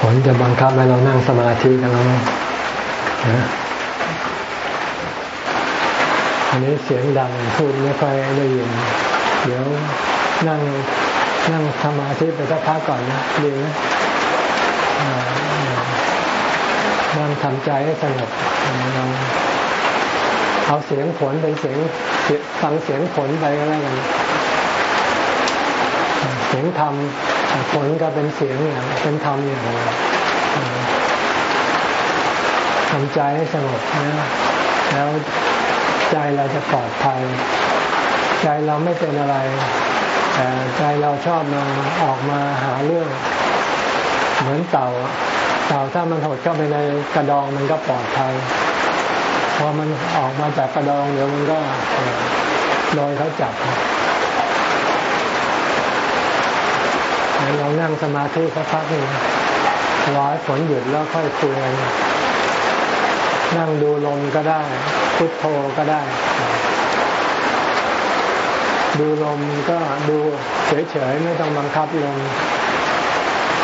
ผลจะบังคับให้เรานั่งสมาธิกันแล้วนะอันนี้เสียงดังพูดไม่ค่อยได้ยิน เดี๋ยวนั่งนั่งสมาธิไปสักพักก่อนนะดีไหมนั่งทำใจให้สงบเราเอาเสียงผลเป็นเสียงฟังเสียงผลไปก็แล้วกันเสียงธรรม ผลก็เป็นเสียงอย่างเป็นธรรมอย่างทำใจให้สงบนะแล้วใจเราจะปลอดภัย ใจเราไม่เป็นอะไร แต่ใจเราชอบมาออกมาหาเรื่อง เหมือนเต่า เต่าถ้ามันหดเข้าไปในกระดองมันก็ปลอดภัยพอมันออกมาจากกระดองเดี๋ยวมันก็โดนเขาจับ เรานั่งสมาธิสักพักหนึ่งรอให้ฝนหยุดแล้วค่อยคุยกันนั่งดูลมก็ได้ พุทโธก็ได้ ดูลมก็ดูเฉยๆไม่ต้องบังคับลม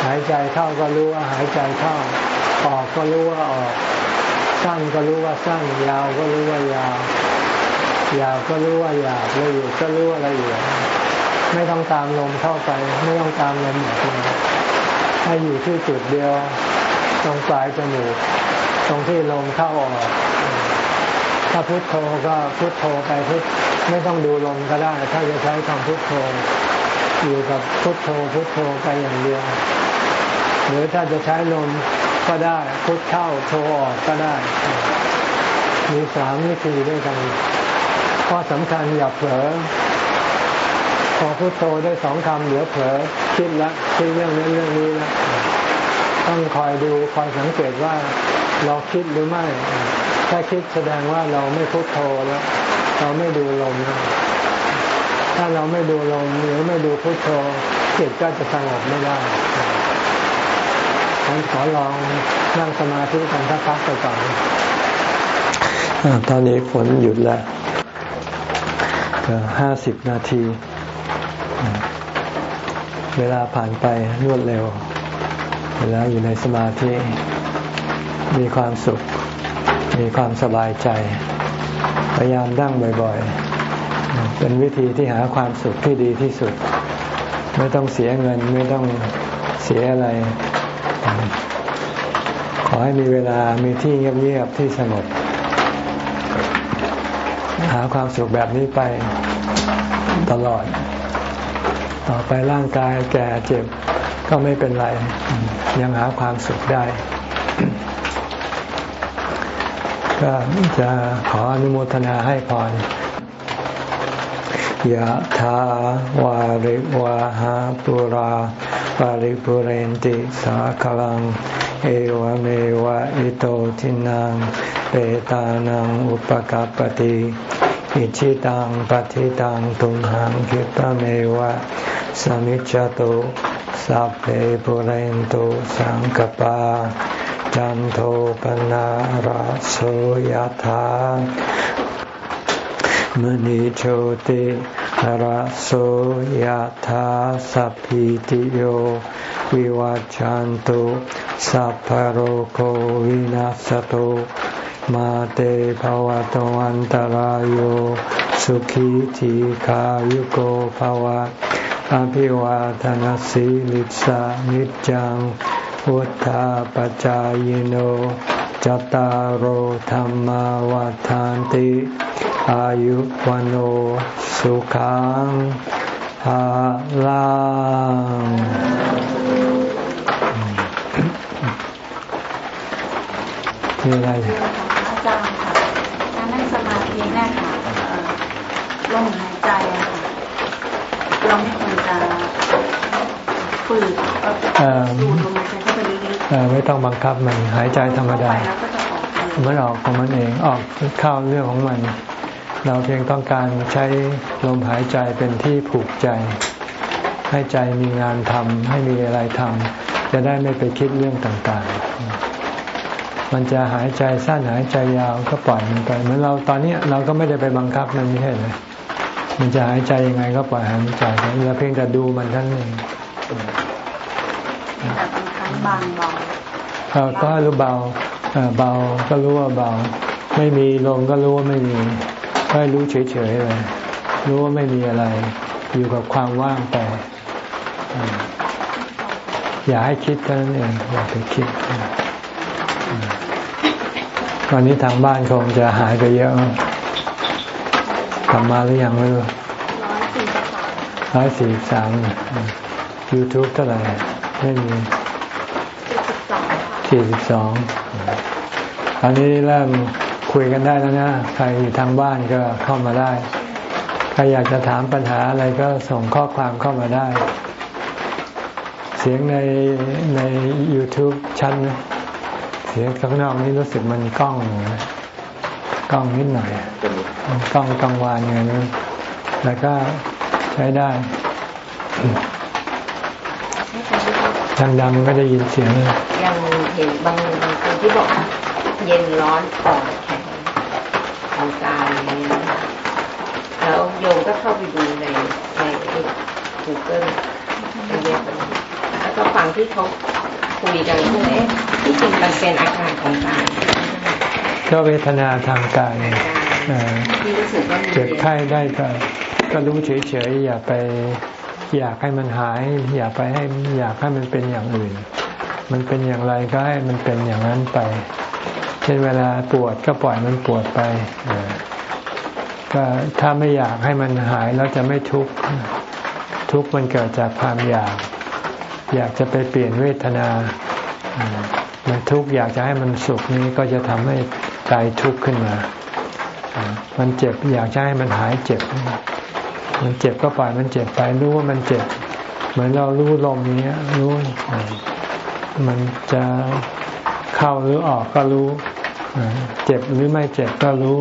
หายใจเข้าก็รู้ว่าหายใจเข้า ออกก็รู้ว่าออก สั้นก็รู้ว่าสั้น ยาวก็รู้ว่ายาว ยาวก็รู้ว่ายาวละเอียดก็รู้ว่าละเอียด ไม่ต้องตามลมเข้าไป ไม่ต้องตามลมออกมาให้อยู่ที่จุดเดียว ตรงปลายจมูก ตรงที่ลมเข้าออก ถ้าพุทโธก็พุทโธไปพุทไม่ต้องดูลมก็ได้ ถ้าจะใช้คำพุทโธ อยู่กับพุทโธพุทโธไปอย่างเดียว หรือถ้าจะใช้ลมก็ได้พุทเข้าโธออกก็ได้ มีสามวิธีด้วยกันข้อสำคัญอย่าเผลอ พอพุโทโธได้สองคำเดี๋ยวเผลอคิดละคิดเรื่องนี้เรื่องนี้ละต้องคอยดูคอยสังเกตว่าเราคิดหรือไม่ ถ้าคิดแสดงว่าเราไม่พุโทโธแล้ว เราไม่ดูลมถ้าเราไม่ดูลมหรือไม่ดูพุโทโธจิตก็จะสงบไม่ได้ผมขอลองนั่งสมาธิกันสักพักไปก่อนตอนนี้ฝนหยุดแล้วห้าสิบนาที เวลาผ่านไปรวดเร็ว เวลาอยู่ในสมาธิ มีความสุข มีความสบายใจ พยายามดั้งบ่อยๆ เป็นวิธีที่หาความสุขที่ดีที่สุด ไม่ต้องเสียเงินไม่ต้องเสียอะไร ขอให้มีเวลามีที่เงียบๆที่สงบหาความสุขแบบนี้ไปตลอด ต่อไปร่างกายแก่เจ็บก็ไม่เป็นไร ยังหาความสุขได้ ก็จะขออนุโมทนาให้พรยะถาวาริวาหาปุราปาริปุเรนติสาคลัง เอวเมวะอิโตทินังเปตานังอุปกัรปติ อิชิตังปฏิตังตุมหังคิปะเมวะสมิจจตุสัพเพปุเรนตุสังกปาจันโทปนาราโสยธามณีโชติราโสยธาสัพพิติโยวิวัจจันตุสัพพโรโควินัสตุ มาเตภวะตวันตารโยสุขีทีขายุโกภวะอภิวาทนสีลิสานิจังวุธาปจายโนจตารโหธรรมวาทานติ อายุวันโอสุขังฮาลังมีอะไรอาจารย์ค่ะการนั่งสมาธิเนี่ยค่ะลมหายใจอะค่ะ เราไม่ควรจะฝืนดูลมหายใจเข้าไปลึกๆไม่ต้องบังคับมันหายใจธรรมดามันออกของมันเองออกเข้าเรื่องของมัน เราเพียงต้องการใช้ลมหายใจเป็นที่ผูกใจ ให้ใจมีงานทำให้มีอะไรทำจะได้ไม่ไปคิดเรื่องต่างๆ มันจะหายใจสั้นหายใจยาวก็ปล่อยมันไปเหมือนเราตอนนี้เราก็ไม่ได้ไปบังคับมันไม่ใช่เลย มันจะหายใจยังไงก็ปล่อยหายใจไปเราเพียงแต่ดูมันท่านเองแต่บางครั้งบางเบาก็รู้เบาเบาก็รู้ว่าเบา ไม่มีลมก็รู้ว่าไม่มีก็รู้เฉยๆเลยรู้ว่าไม่มีอะไร อยู่กับความว่างไปอย่าให้คิดเท่านั้นเองอย่าไปคิดตอนนี้ทางบ้านคงจะหายไปเยอะก ลับมาหรือยังไม่รู้ร้อยสี่สามยูทูบเท่าไหร่ไม่มีสี่สิบสองตอนนี้เริ่มคุยกันได้แล้วนะ ใครอยู่ทางบ้านก็เข้ามาได้ ใครอยากจะถามปัญหาอะไรก็ส่งข้อความเข้ามาได้ เสียงในใน YouTube ชั้นนะเสียงข้างนอกนี่รู้สึกมันกล้องกล้องนิดหน่อย กล้องกลางวานไงนะแล้วก็ใช้ได้ดังๆก็ได้ยินเสียงยังเห็นบางบางคนที่บอกเย็นร้อนอ่อนแข็งทางกายอย่างนี้แล้วโยมก็เข้าไปดูในในกูเกิลในเว็บแล้วก็ฟังที่เขาคุยกันว่าเอ๊ะที่จริงมันเป็นอาการของกายก็เวทนาทางกาย เจ็บไข้ได้ก็ก็รู้เฉยๆอย่าไปอยากให้มันหาย อย่าไปให้อยากให้มันเป็นอย่างอื่น มันเป็นอย่างไรก็ให้มันเป็นอย่างนั้นไป เช่นเวลาปวดก็ปล่อยมันปวดไปก็ถ้าไม่อยากให้มันหายแล้วจะไม่ทุกข์ทุกข์มันเกิดจากความอยาก อยากจะไปเปลี่ยนเวทนา มันทุกข์อยากจะให้มันสุขนี้ก็จะทำให้ใจทุกข์ขึ้นมา มันเจ็บอยากจะให้มันหายเจ็บ มันเจ็บก็ปล่อยมันเจ็บไปรู้ว่ามันเจ็บ เหมือนเรารู้ลมนี้รู้มันจะเข้าหรือออกก็รู้ เจ็บหรือไม่เจ็บก็รู้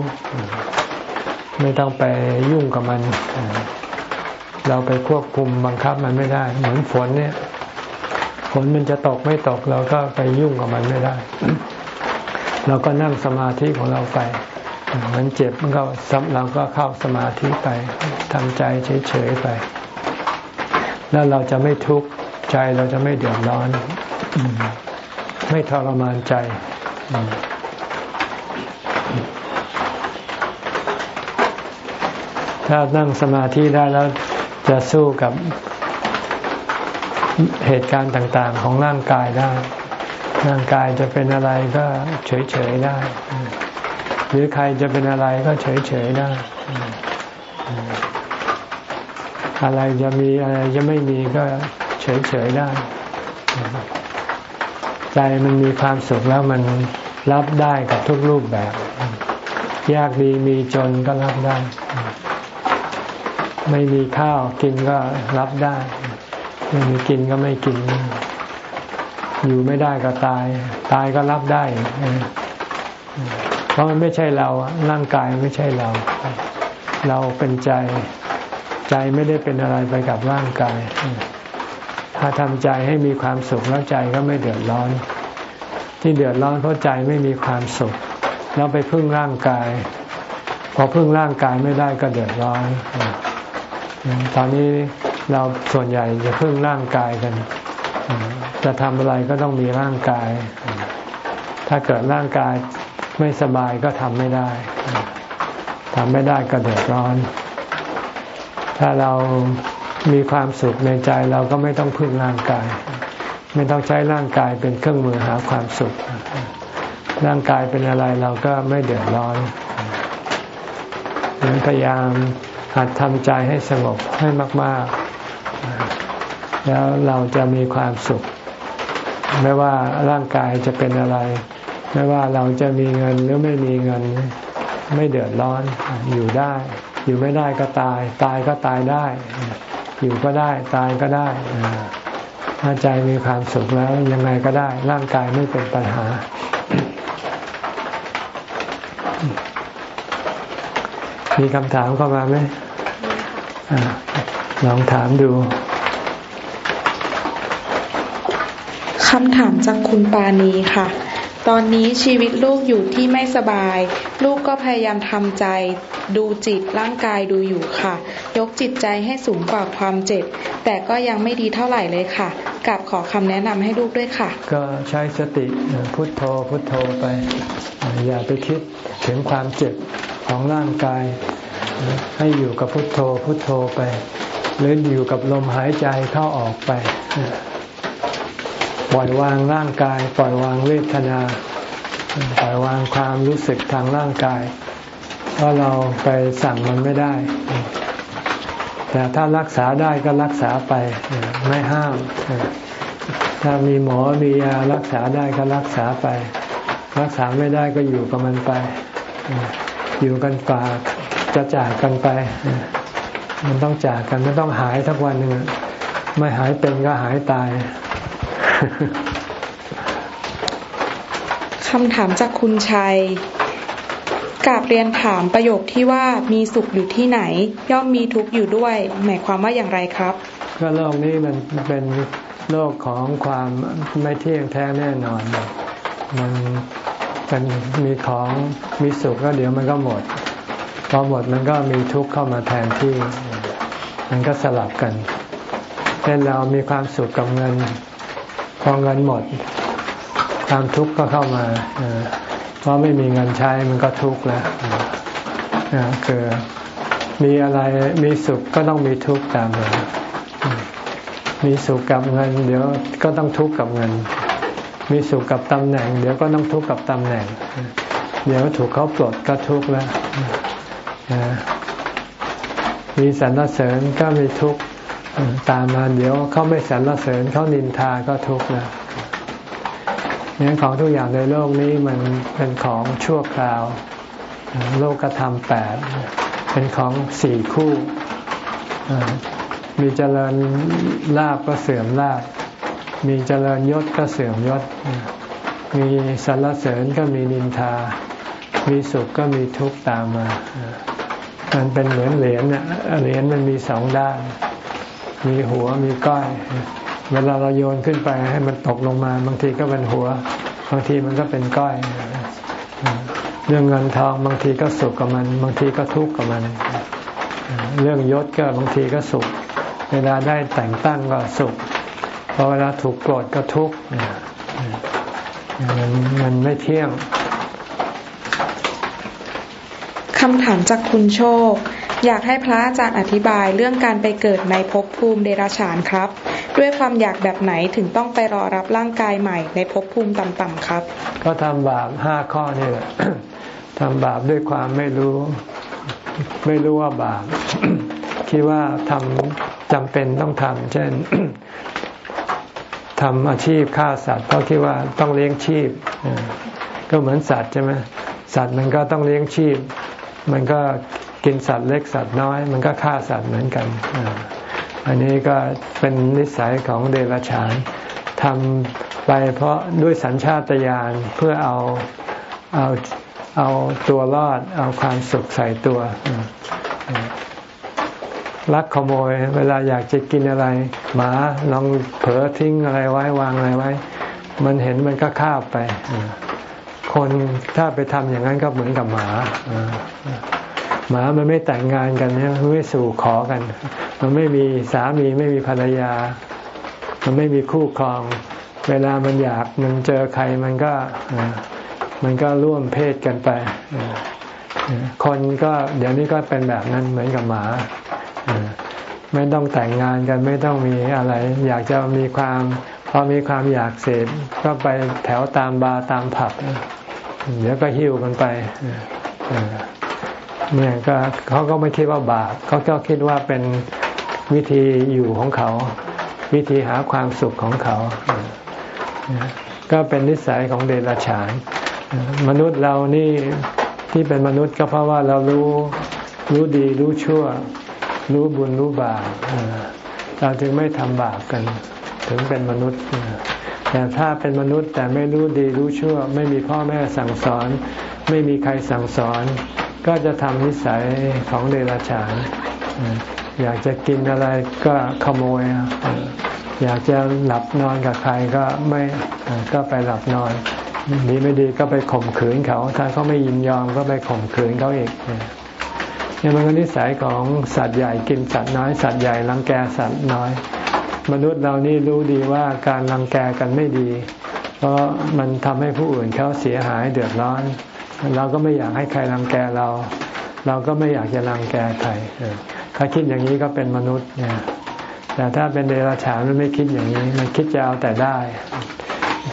ไม่ต้องไปยุ่งกับมัน เราไปควบคุมบังคับมันไม่ได้ เหมือนฝนเนี่ยฝนมันจะตกไม่ตกเราก็ไปยุ่งกับมันไม่ได้ เราก็นั่งสมาธิของเราไป มันเจ็บมันก็เราก็เข้าสมาธิไปทำใจเฉยๆไป แล้วเราจะไม่ทุกข์ใจเราจะไม่เดือดร้อน ไม่ทรมานใจถ้านั่งสมาธิได้แล้วจะสู้กับเหตุการณ์ต่าง ๆ ของร่างกายได้ ร่างกายจะเป็นอะไรก็เฉย ๆ ได้ หรือใครจะเป็นอะไรก็เฉยๆได้ อะไรจะมีอะไรจะไม่มีก็เฉยๆได้ ใจมันมีความสุขแล้วมันรับได้กับทุกรูปแบบ ยากดีมีจนก็รับได้ ไม่มีข้าวกินก็รับได้ ไม่มีกินก็ไม่กิน อยู่ไม่ได้ก็ตาย ตายก็รับได้ เพราะมันไม่ใช่เราร่างกายไม่ใช่เรา เราเป็นใจ ใจไม่ได้เป็นอะไรไปกับร่างกาย ถ้าทำใจให้มีความสุขแล้วใจก็ไม่เดือดร้อน ที่เดือดร้อนเพราะใจไม่มีความสุข เราไปพึ่งร่างกาย พอพึ่งร่างกายไม่ได้ก็เดือดร้อน ตอนนี้เราส่วนใหญ่จะพึ่งร่างกายกัน จะทำอะไรก็ต้องมีร่างกาย ถ้าเกิดร่างกาย ไม่สบายก็ทำไม่ได้ทำไม่ได้ก็เดือดร้อน ถ้าเรามีความสุขในใจเราก็ไม่ต้องพึ่งร่างกาย ไม่ต้องใช้ร่างกายเป็นเครื่องมือหาความสุข ร่างกายเป็นอะไรเราก็ไม่เดือดร้อนพยายามหัดทำใจให้สงบให้มาก ๆ แล้วเราจะมีความสุข ไม่ว่าร่างกายจะเป็นอะไร ไม่ว่าเราจะมีเงินหรือไม่มีเงินไม่เดือดร้อนอยู่ได้ อยู่ไม่ได้ก็ตาย ตายก็ตายได้ อยู่ก็ได้ตายก็ได้ถ้าใจมีความสุขแล้วยังไงก็ได้ ร่างกายไม่เป็นปัญหา มีคำถามเข้ามาไหมลองถามดูคำถามจากคุณปานีค่ะ ตอนนี้ชีวิตลูกอยู่ที่ไม่สบาย ลูกก็พยายามทำใจ ดูจิตร่างกายดูอยู่ค่ะ ยกจิตใจให้สูงกว่าความเจ็บ แต่ก็ยังไม่ดีเท่าไหร่เลยค่ะกับขอคำแนะนำให้ลูกด้วยค่ะ ก็ใช้สติพุทโธพุทโธไป อย่าไปคิดถึงความเจ็บของร่างกาย ให้อยู่กับพุทโธพุทโธไป หรืออยู่กับลมหายใจเข้าออกไป ปล่อยวางร่างกาย ปล่อยวางเวทนา ปล่อยวางความรู้สึกทางร่างกาย เพราะเราไปสั่งมันไม่ได้ แต่ถ้ารักษาได้ก็รักษาไปไม่ห้าม ถ้ามีหมอมียารักษาได้ก็รักษาไป รักษาไม่ได้ก็อยู่กับมันไป อยู่กันกว่าจะจากกันไป มันต้องจากกันมันต้องหายทักวันหนึ่งไม่หายเป็นก็หายตาย คำถามจากคุณชัยกาบเรียนถามประโยคที่ว่ามีสุขอยู่ที่ไหน ย่อมมีทุกข์อยู่ด้วย หมายความว่าอย่างไรครับ ก็โลกนี้มันเป็นโลกของความไม่เที่ยงแท้แน่นอน มันเป็นมีของมีสุขก็เดี๋ยวมันก็หมด พอหมดมันก็มีทุกข์เข้ามาแทนที่ มันก็สลับกัน เช่นเรามีความสุขกับเงิน พอเงินหมด ความทุกข์ก็เข้ามาเพราะไม่มีเงินใช้มันก็ทุกข์แล้วคือมีอะไรมีสุขก็ต้องมีทุกข์ตามมามีสุขกับเงิน เดี๋ยวก็ต้องทุกข์กับเงิน มีสุขกับตำแหน่ง เดี๋ยวก็ต้องทุกข์กับตำแหน่ง เดี๋ยวถูกเขาปลดก็ทุกข์แล้วมีสรรเสริญก็มีทุกข์ ตามมาเดี๋ยวเขาไม่สรรเสริญเขานินทาก็ทุกข์แล้วเนี่ยของทุกอย่างในโลกนี้มันเป็นของชั่วคราว โลกธรรมแปดเป็นของสี่คู่ มีเจริญลาบก็เสื่อมลาบ มีเจริญยศก็เสื่อมยศ มีสรรเสริญก็มีนินทา มีสุขก็มีทุกข์ตามมา มันเป็นเหมือนเหรียญเนี่ยเหรียญมันมีสองด้าน มีหัวมีก้อยเวลาเราโยนขึ้นไปให้มันตกลงมา บางทีก็เป็นหัว บางทีมันก็เป็นก้อยเรื่องเงินทองบางทีก็สุขกับมัน บางทีก็ทุกข์กับมัน เรื่องยศก็บางทีก็สุข เวลาได้แต่งตั้งก็สุขพอเวลาถูกโกรธก็ทุกข์มันมันไม่เที่ยงคำถามจากคุณโชค อยากให้พระอาจารย์อธิบายเรื่องการไปเกิดในภพภูมิเดรัจฉานครับ ด้วยความอยากแบบไหนถึงต้องไปรอรับร่างกายใหม่ในภพภูมิต่ำๆครับ ก็ทำบาปห้าข้อนี่แหละทำบาปด้วยความไม่รู้ ไม่รู้ว่าบาปคิดว่าทำจำเป็นต้องทำเช่นทำอาชีพฆ่าสัตว์เพราะคิดว่าต้องเลี้ยงชีพ ก็เหมือนสัตว์ใช่ไหมสัตว์มันก็ต้องเลี้ยงชีพ มันก็ กินสัตว์เล็กสัตว์น้อย มันก็ฆ่าสัตว์เหมือนกันอันนี้ก็เป็นนิสัยของเดรัจฉานทำไปเพราะด้วยสัญชาตญาณเพื่อเอาเอาเอาตัวรอด เอาความสุขใส่ตัวลักขโมย เวลาอยากจะกินอะไร หมาลองเผลอทิ้งอะไรไว้วางอะไรไว้ มันเห็นมันก็ฆ่าไป คนถ้าไปทำอย่างนั้นก็เหมือนกับหมา หมามันไม่แต่งงานกันนี่ยมันไม่สู่ขอกัน มันไม่มีสามีไม่มีภรรยา มันไม่มีคู่ครอง เวลามันอยากมันเจอใครมันก็มันก็ร่วมเพศกันไป คนก็เดี๋ยวนี้ก็เป็นแบบนั้นเหมือนกับหมา ไม่ต้องแต่งงานกันไม่ต้องมีอะไร อยากจะมีความพอมีความอยากเสพก็ไปแถวตามบาร์ตามผับ เดี๋ยวก็หิ้วกันไป เนี่ยก็เขาก็ไม่คิดว่าบาปเขาก็คิดว่าเป็นวิธีอยู่ของเขา วิธีหาความสุขของเขา ก็เป็นนิสัยของเดรัจฉาน มนุษย์เรานี่ที่เป็นมนุษย์ก็เพราะว่าเรารู้รู้ดีรู้ชั่ว รู้บุญรู้บาปเราจึงไม่ทำบาปกัน ถึงเป็นมนุษย์แต่ถ้าเป็นมนุษย์แต่ไม่รู้ดีรู้ชั่ว ไม่มีพ่อแม่สั่งสอน ไม่มีใครสั่งสอน ก็จะทำนิสัยของเดรัจฉานอยากจะกินอะไรก็ขโมย อยากจะหลับนอนกับใครก็ไม่ก็ไปหลับนอน ดีไม่ดีก็ไปข่มขืนเขา ถ้าเขาไม่ยินยอมก็ไปข่มขืนเขาอีกเนี่ยมันก็นิสัยของสัตว์ใหญ่กินสัตว์น้อยสัตว์ใหญ่รังแกสัตว์น้อย มนุษย์เรานี่รู้ดีว่าการรังแกกันไม่ดี เพราะมันทำให้ผู้อื่นเขาเสียหายเดือดร้อน เราก็ไม่อยากให้ใครรังแกเรา เราก็ไม่อยากจะรังแกใครถ้าคิดอย่างนี้ก็เป็นมนุษย์เนี่ยแต่ถ้าเป็นเดรัจฉานมันไม่คิดอย่างนี้ มันคิดจะเอาแต่ได้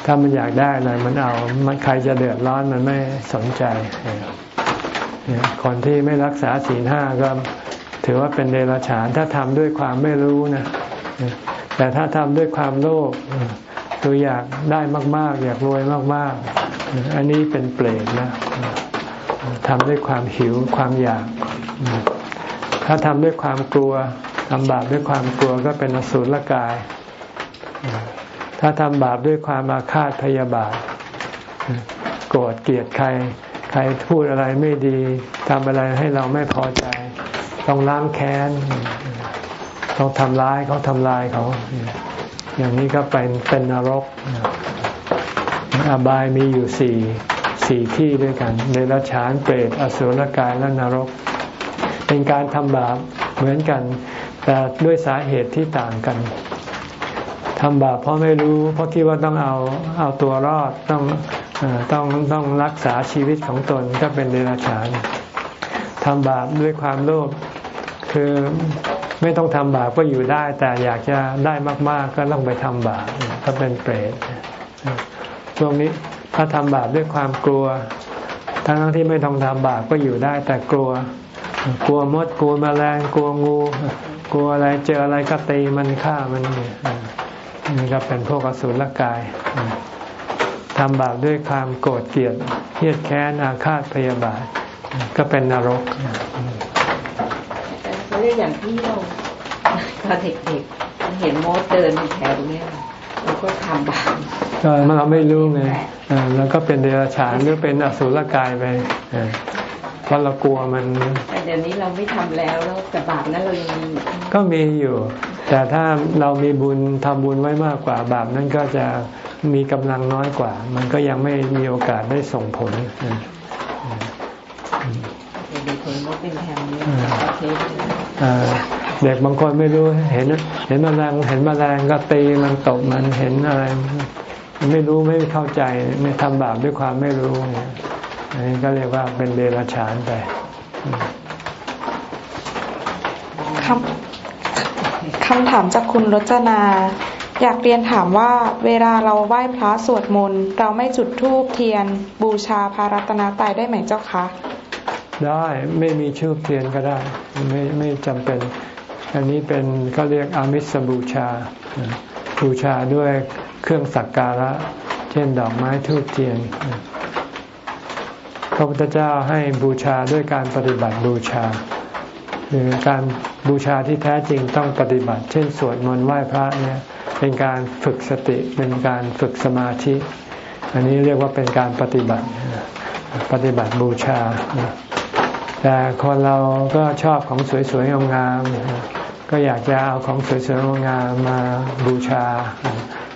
ถ้ามันอยากได้อะไรมันเอา มันใครจะเดือดร้อนมันไม่สนใจคนที่ไม่รักษาศีลห้าก็ถือว่าเป็นเดรัจฉาน ถ้าทำด้วยความไม่รู้นะแต่ถ้าทำด้วยความโลภตัวอยากได้มาก ๆ อยากรวยมากๆ อันนี้เป็นเปรตนะทำด้วยความหิวความอยาก ถ้าทำด้วยความกลัวทำบาปด้วยความกลัวก็เป็นอสุรกาย ถ้าทำบาปด้วยความอาฆาตพยาบาท โกรธเกลียดใคร ใครพูดอะไรไม่ดีทำอะไรให้เราไม่พอใจ ต้องล้างแค้น ต้องทำร้ายเขาทำลายเขา อย่างนี้ก็เป็นเป็นนรก อบายมีอยู่สี่สี่ที่ด้วยกันเดรัจฉานเปรตอสุรกายและนรก เป็นการทำบาปเหมือนกัน แต่ด้วยสาเหตุที่ต่างกันทำบาปเพราะไม่รู้ เพราะคิดว่าต้องเอาเอาตัวรอดต้องต้องต้องรักษาชีวิตของตนก็เป็นเดรัจฉานทำบาปด้วยความโลภคือไม่ต้องทำบาปก็อยู่ได้ แต่อยากจะได้มาก ๆ ก็ต้องไปทำบาปก็เป็นเปรต ช่วงนี้ถ้าทำบาปด้วยความกลัวทั้งที่ไม่ต้องทำบาปก็อยู่ได้แต่กลัว กลัวมดกลัวแมลงกลัวงู กลัวอะไรเจออะไรก็ตีมันฆ่ามันนี่ก็เป็นพวกอสุรกายทำบาปด้วยความโกรธเกลียดเฮียดแค้นอาฆาตพยาบาท ก็เป็นนรกเขาเรียกอย่างที่เราตอนเด็กๆเห็นมดเดินแถวเนี้ย เราก็ทำบาปก็เราไม่รู้ไงแล้วก็เป็นเดรัจฉานหรือเป็นอสุรกายไปเพราะเรากลัวมันแต่เดี๋ยวนี้เราไม่ทำแล้วแล้วแต่บาปนั้นเรายังมีก็มีอยู่ แต่ถ้าเรามีบุญทำบุญไว้มากกว่าบาปนั้นก็จะมีกำลังน้อยกว่า มันก็ยังไม่มีโอกาสได้ส่งผลเด็ กบางคนไม่รู้เห็น เห็นแมลงเห็นแมลงก็ตีมันตกมันเห็นอะไรไม่รู้ไม่เข้าใจไม่ทำบาปด้วยความไม่รู้เนี่ยอันนี้ก็เรียกว่าเป็นเดรัจฉานไปคำคำถามจากคุณรจนา อยากเรียนถามว่า เวลาเราไหว้พระสวดมนต์เราไม่จุดธูปเทียน บูชาพระรัตนตรัยได้ไหมเจ้าคะได้ไม่มีชูบเทียนก็ได้ ไม่ไม่จำเป็น อันนี้เป็นก็เรียกอามิสบูชา บูชาด้วยเครื่องสักการะ เช่นดอกไม้ทูบเทียนพระพุทธเจ้าให้บูชาด้วยการปฏิบัติบูชาคือการบูชาที่แท้จริงต้องปฏิบัติ เช่น สวดมนต์ไหว้พระเนี่ยเป็นการฝึกสติเป็นการฝึกสมาธิ อันนี้เรียกว่าเป็นการปฏิบัติปฏิบัติบูชา แต่คนเราก็ชอบของสวยๆงามๆ ก็อยากจะเอาของสวยๆงามมาบูชา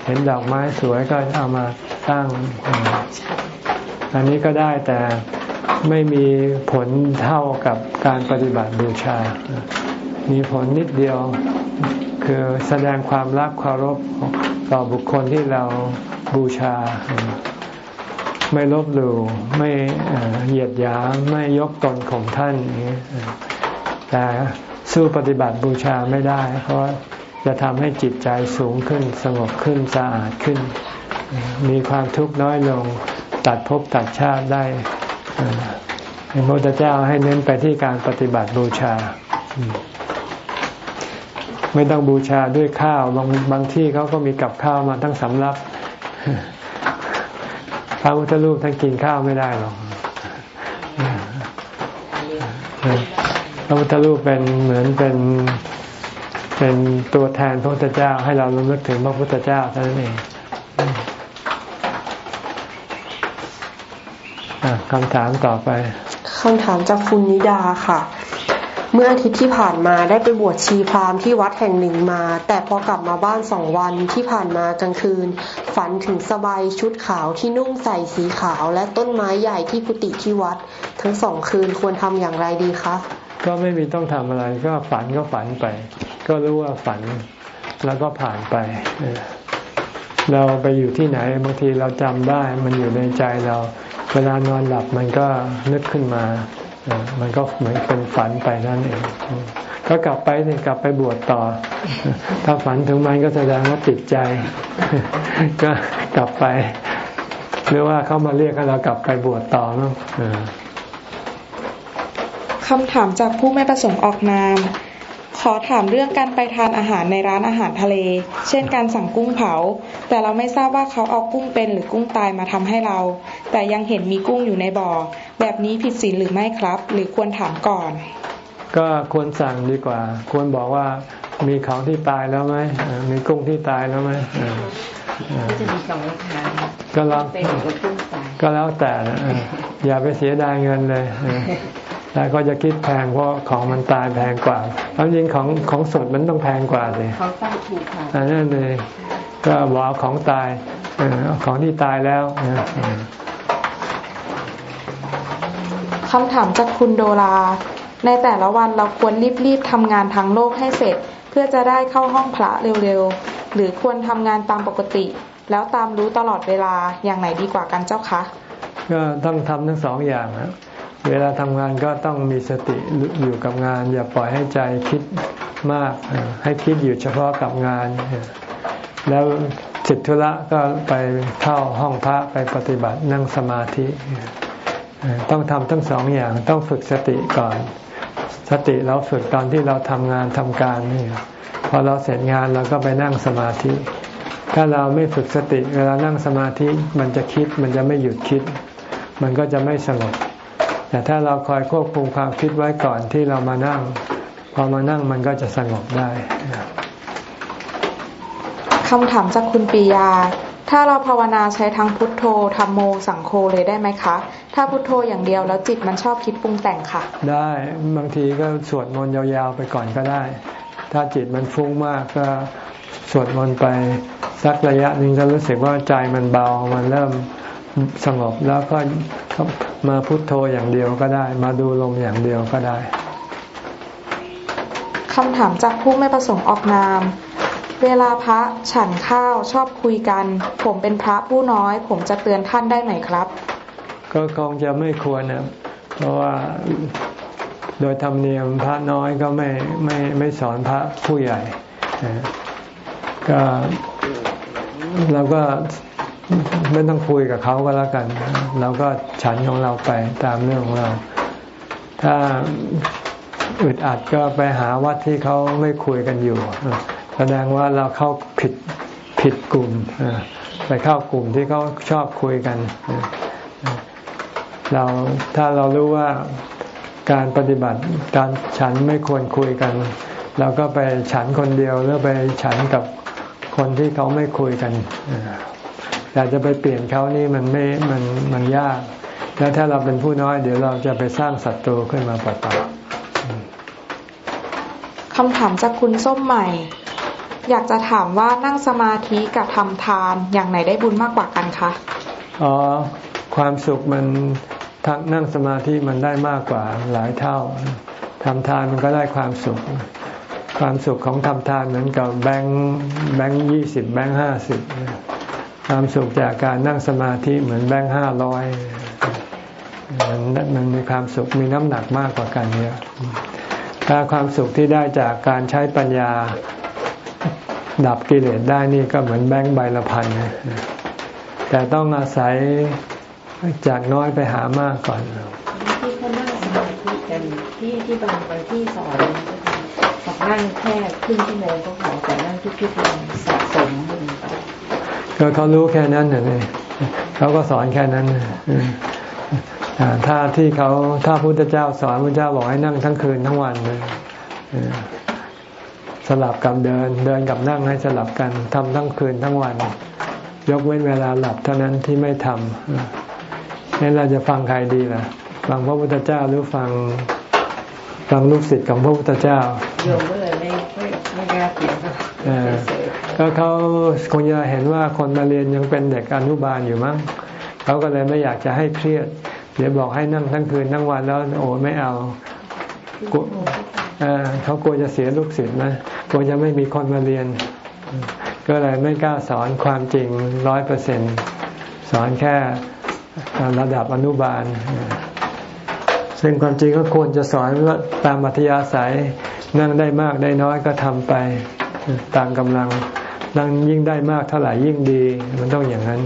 เห็นดอกไม้สวยก็เอามาตั้ง อันนี้ก็ได้แต่ไม่มีผลเท่ากับการปฏิบัติบูชา มีผลนิดเดียว คือแสดงความรักเคารพต่อบุคคลที่เราบูชา ไม่ลบหลู่ไม่เหยียดหยามไม่ยกตนของท่านแต่ สู้ปฏิบัติบูชาไม่ได้ เพราะจะทำให้จิตใจสูงขึ้นสงบขึ้นสะอาดขึ้น มีความทุกข์น้อยลงตัดภพตัดชาติได้พระพุทธเจ้าให้เน้นไปที่การปฏิบัติบูชา ไม่ต้องบูชาด้วยข้าวบางบางที่เขาก็มีกับข้าวมาทั้งสำรับพระพุทธรูปท่านกินข้าวไม่ได้หรอก พระพุทธรูปเป็นเหมือนเป็นเป็นตัวแทนพระพุทธเจ้า ให้เราระลึกถึงพระพุทธเจ้าเท่านั้นเองคำถามต่อไปคำถามจากคุณนิดาค่ะ เมื่ออาทิตย์ที่ผ่านมาได้ไปบวชชีพรามที่วัดแห่งหนึ่งมา แต่พอกลับมาบ้านสองวันที่ผ่านมากลางคืน ฝันถึงสบายชุดขาวที่นุ่งใส่สีขาวและต้นไม้ใหญ่ที่กุฏิที่วัด ทั้งสองคืนควรทำอย่างไรดีคะ ก็ไม่มีต้องทำอะไร ก็ฝันก็ฝันไป ก็รู้ว่าฝันแล้วก็ผ่านไป เราไปอยู่ที่ไหนบางทีเราจำได้มันอยู่ในใจเรา เวลานอนหลับมันก็นึกขึ้นมา มันก็เหมือนเป็นฝันไปนั่นเอง ก็กลับไปเนี่ยกลับไปบวชต่อ ถ้าฝันถึงมันก็แสดงว่าติดใจ ก็กลับไป หรือว่าเขามาเรียกให้เรากลับไปบวชต่อเนาะ คำถามจากผู้ไม่ประสงค์ออกนาม ขอถามเรื่องการไปทานอาหารในร้านอาหารทะเล เช่นการสั่งกุ้งเผา แต่เราไม่ทราบว่าเขาเอากุ้งเป็นหรือกุ้งตายมาทำให้เรา แต่ยังเห็นมีกุ้งอยู่ในบ่อ แบบนี้ผิดศีลหรือไม่ครับ หรือควรถามก่อน ก็ควรสั่งดีกว่า ควรบอกว่ามีของที่ตายแล้วไหมมีกุ้งที่ตายแล้วไหมก็จะมีสองราคาก็แล้วเป็นกับกุ้งตายก็แล้วแต่นะอย่าไปเสียดายเงินเลย แต่ก็จะคิดแพงเพราะของมันตายแพงกว่าแล้วจริงของของสดมันต้องแพงกว่าเลยเขาตั้งถูกค่ะอันนั้นเลยก็บอกเอาของตายเอาของที่ตายแล้วนะคำถามจากคุณโดรา ในแต่ละวันเราควรรีบๆทำงานทางโลกให้เสร็จ เพื่อจะได้เข้าห้องพระเร็วๆ หรือควรทำงานตามปกติ แล้วตามรู้ตลอดเวลาอย่างไหนดีกว่ากันเจ้าคะ ก็ต้องทำทั้งสองอย่างนะ เวลาทำงานก็ต้องมีสติอยู่กับงาน อย่าปล่อยให้ใจคิดมาก ให้คิดอยู่เฉพาะกับงาน แล้วจิตธุระก็ไปเข้าห้องพระไปปฏิบัตินั่งสมาธิ ต้องทำทั้งสองอย่างต้องฝึกสติก่อน สติเราฝึกตอนที่เราทำงานทำการนี่พอเราเสร็จงานเราก็ไปนั่งสมาธิ ถ้าเราไม่ฝึกสติ เวลานั่งสมาธิมันจะคิดมันจะไม่หยุดคิด มันก็จะไม่สงบ แต่ถ้าเราคอยควบคุมความคิดไว้ก่อนที่เรามานั่ง พอมานั่งมันก็จะสงบได้คำถามจากคุณปียา ถ้าเราภาวนาใช้ทั้งพุทโธธรรมโม สังโฆเลยได้ไหมคะ ถ้าพุทโธอย่างเดียวแล้วจิตมันชอบคิดปรุงแต่งค่ะ ได้บางทีก็สวดมนต์ยาวๆไปก่อนก็ได้ ถ้าจิตมันฟุ้งมากก็สวดมนต์ไปสักระยะหนึ่งจะรู้สึกว่าใจมันเบา มันเริ่ม สงบแล้วก็มาพุทโธอย่างเดียวก็ได้ มาดูลมอย่างเดียวก็ได้คำถามจากผู้ไม่ประสงค์ออกนาม เวลาพระฉันข้าวชอบคุยกัน ผมเป็นพระผู้น้อย ผมจะเตือนท่านได้ไหมครับ ก็คงจะไม่ควรนะเพราะว่าโดยธรรมเนียมพระน้อยก็ไม่ไม่ไม่สอนพระผู้ใหญ่ ก็เราก็ ไม่ต้องคุยกับเขาก็แล้วกันเราก็ฉันของเราไปตามเรื่องของเรา ถ้าอึดอัดก็ไปหาวัดที่เขาไม่คุยกันอยู่ แสดงว่าเราเข้าผิดผิดกลุ่มไปเข้ากลุ่มที่เขาชอบคุยกัน เราถ้าเรารู้ว่าการปฏิบัติการฉันไม่ควรคุยกัน เราก็ไปฉันคนเดียวหรือไปฉันกับคนที่เขาไม่คุยกัน อยากจะไปเปลี่ยนเขานี่มันไม่มันมันยาก แล้วถ้าเราเป็นผู้น้อย เดี๋ยวเราจะไปสร้างศัตรูขึ้นมาเปล่าคำถามจากคุณส้มใหม่ อยากจะถามว่านั่งสมาธิกับทำทานอย่างไหนได้บุญมากกว่ากันคะอ๋อความสุขมันทั้งนั่งสมาธิมันได้มากกว่าหลายเท่าทำทานมันก็ได้ความสุข ความสุขของทำทานเหมือนกับแบงค์แบงค์ยี่สิบแบงค์ห้าสิบ ความสุขจากการนั่งสมาธิเหมือนแบงค์ห้าร้อยมันมันมีความสุขมีน้ำหนักมากกว่ากันเยอะถ้าความสุขที่ได้จากการใช้ปัญญาดับกิเลสได้นี่ก็เหมือนแบงค์ใบละพันแต่ต้องอาศัยจากน้อยไปหามากก่อนที่เขานั่งสมาธิกันที่ที่บางบางที่สอนบอกนั่งแค่ครึ่งชั่วโมงก็พอแต่นั่งทุกๆวันสะสม ก็เขารู้แค่นั้นเลยเขาก็สอนแค่นั้นถ้าที่เขาถ้าพุทธเจ้าสอนพระเจ้าบอกให้นั่งทั้งคืนทั้งวันเลยสลับกับเดิน เดินกับนั่งให้สลับกันทำทั้งคืนทั้งวัน ยกเว้นเวลาหลับเท่านั้นที่ไม่ทำนี่เราจะฟังใครดีล่ะฟังพระพุทธเจ้าหรือฟังฟังลูกศิษย์ของพระพุทธเจ้าโยมก็เลยไม่ไม่ไม่กล้าเสีย ก็เขาคงจะเห็นว่าคนมาเรียนยังเป็นเด็กอนุบาลอยู่มั้งเขาก็เลยไม่อยากจะให้เครียด เดี๋ยวบอกให้นั่งทั้งคืนทั้งวันแล้วโอ้ไม่เอาเขากลัวจะเสียลูกศิษย์นะกลัวจะไม่มีคนมาเรียน ก็เลยไม่กล้าสอนความจริงร้อยเปอร์เซ็นสอนแค่ระดับอนุบาล ซึ่งความจริงก็ควรจะสอนตามมัธยาศัยนั่งได้มากได้น้อยก็ทำไปตามกำลัง นั่งยิ่งได้มากเท่าไหร่ยิ่งดี มันต้องอย่างนั้น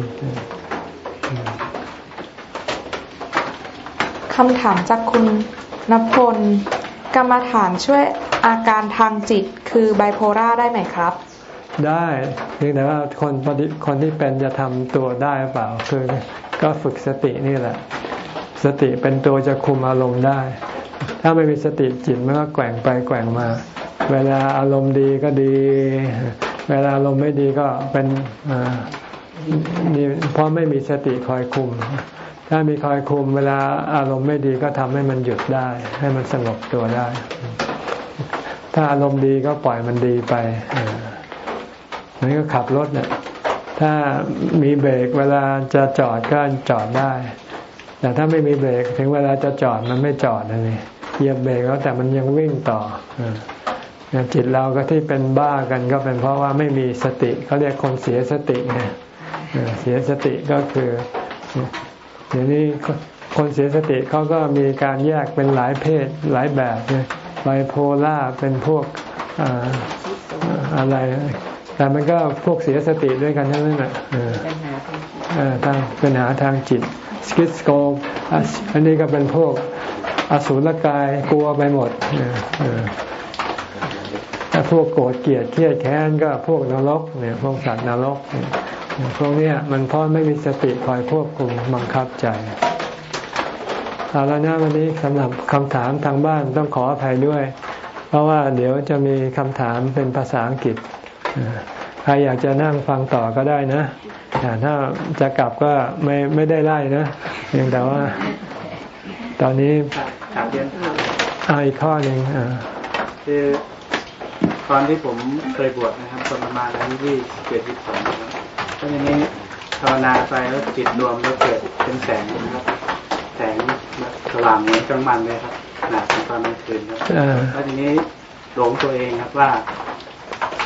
คำถามจากคุณนพลกรรมฐานช่วยอาการทางจิตคือไบโพล่าได้ไหมครับ ได้เพียงแต่ว่าคนปฏิคนที่เป็นจะทำตัวได้เปล่า คือก็ฝึกสตินี่แหละ สติเป็นตัวจะคุมอารมณ์ได้ ถ้าไม่มีสติจิตมันก็แกว่งไปแกว่งมา เวลาอารมณ์ดีก็ดี เวลาอารมณ์ไม่ดีก็เป็นนี่เพราะไม่มีสติคอยคุม ถ้ามีคอยคุม เวลาอารมณ์ไม่ดีก็ทำให้มันหยุดได้ ให้มันสงบตัวได้ ถ้าอารมณ์ดีก็ปล่อยมันดีไปนั่นก็ขับรถเนี่ยถ้ามีเบรกเวลาจะจอดก็จอดได้ แต่ถ้าไม่มีเบรกถึงเวลาจะจอดมันไม่จอดนะนี่เหยียบเบรกแล้วแต่มันยังวิ่งต่อ จิตเราก็ที่เป็นบ้ากันก็เป็นเพราะว่าไม่มีสติเขาเรียกคนเสียสติไงเสียสติก็คือเดี๋ยวนี้คนเสียสติเขาก็มีการแยกเป็นหลายเพศหลายแบบเนี่ยไบโพล่าเป็นพวกอะไร แต่มันก็พวกเสียสติด้วยกันทั้งนั้นแหละทางปัญหาทางจิตสกิสโกอันนี้ก็เป็นพวกอสูรกายกลัวไปหมด ถ้าพวกโกรธเกลียดเครียดแค้นก็พวกนรกเนี่ยพวกสัตว์นรกพวกนี้มันเพราะไม่มีสติคอยควบคุมบังคับใจเอาละนะวันนี้สำหรับคำถามทางบ้านต้องขออภัยด้วย เพราะว่าเดี๋ยวจะมีคำถามเป็นภาษาอังกฤษใครอยากจะนั่งฟังต่อก็ได้นะถ้าจะกลับก็ไม่ไม่ได้ไล่นะเพียงแต่ว่า ตอนนี้อาอีกข้อหนึ่งคือ ตอนที่ผมเคยบวชนะครับประมาณอายุที่เจ็ดสิบสองก็อย่างนี้ภาวนาไปแล้วจิตรวมแล้วเกิดเป็นแสงนะครับ แสงสว่างเหมือนกลางวันเลยครับขนาดตอนกลางคืนครับแล้วทีนี้หลงตัวเองครับว่า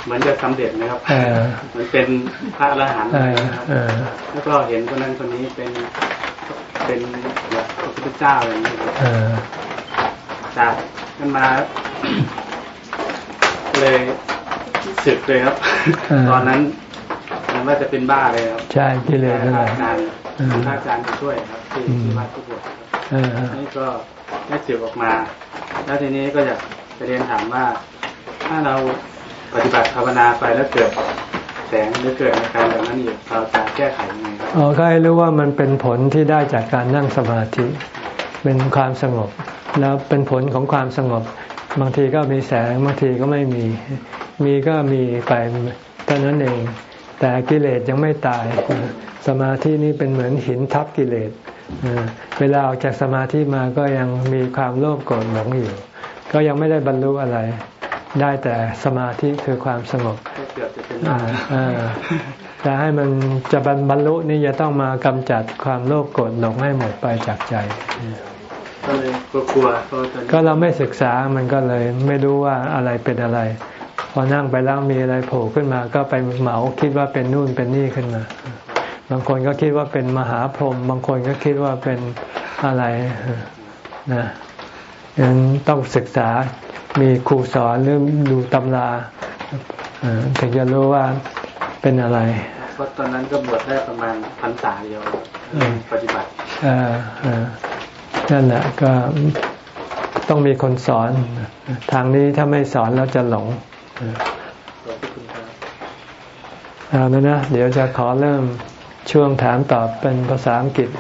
เหมือนจะสำเร็จนะครับเหมือนเป็นพระอรหันต์เลยนะครับแล้วก็เห็นคนนั้นคนนี้เป็นเป็นแบบพระพุทธเจ้าอย่างนี้ครับจากนั้นมา เลยสึกเลยครับ ตอนนั้นมันว่าจะเป็นบ้าเลยครับ ใช่กิเลสนั่นแหละอาจารย์อาจารย์ช่วยครับที่ที่วัดทุกบทนี่ก็ได้สืบออกมา แล้วทีนี้ก็อยากจะเรียนถามว่า ถ้าเราปฏิบัติภาวนาไปแล้วเกิดแสงหรือเกิดอาการแบบนั้นอีกเราจะแก้ไขยังไงครับอ๋อก็ให้รู้ว่ามันเป็นผลที่ได้จากการนั่งสมาธิ เป็นความสงบ แล้วเป็นผลของความสงบ บางทีก็มีแสงบางทีก็ไม่มี มีก็มีไปเท่านั้นเอง แต่กิเลสยังไม่ตาย สมาธินี้เป็นเหมือนหินทับกิเลสเวลาออกจากสมาธิมาก็ยังมีความโลภโกรธหลงอยู่ ก็ยังไม่ได้บรรลุอะไร ได้แต่สมาธิคือความสงบจะให้มันจะบรรลุนี่จะต้องมากำจัดความโลภโกรธหลงให้หมดไปจากใจ ก็เลยกลัวก็เราไม่ศึกษามันก็เลยไม่รู้ว่าอะไรเป็นอะไร พอนั่งไปแล้วมีอะไรโผล่ขึ้นมา ก็ไปเหมาคิดว่าเป็นนู่นเป็นนี่ขึ้นมา บางคนก็คิดว่าเป็นมหาพรหมบางคนก็คิดว่าเป็นอะไรนะยังต้องศึกษามีครูสอนหรือดูตำราถึงจะรู้ว่าเป็นอะไรเพราะตอนนั้นก็บวชได้ประมาณพรรษาเดียวปฏิบัติ นั่นแหละก็ต้องมีคนสอน ทางนี้ถ้าไม่สอนแล้วจะหลงเอาแล้วนะ เดี๋ยวจะขอเริ่มช่วงถามตอบเป็นภาษาอังกฤษ